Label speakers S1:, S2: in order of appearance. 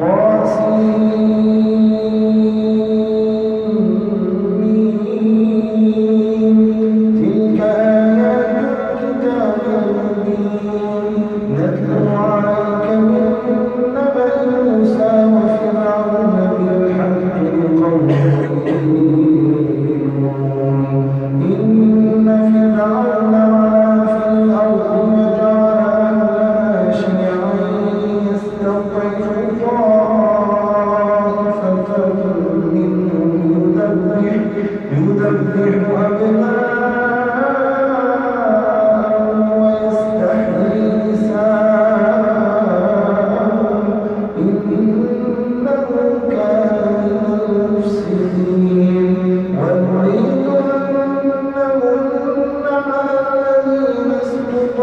S1: What's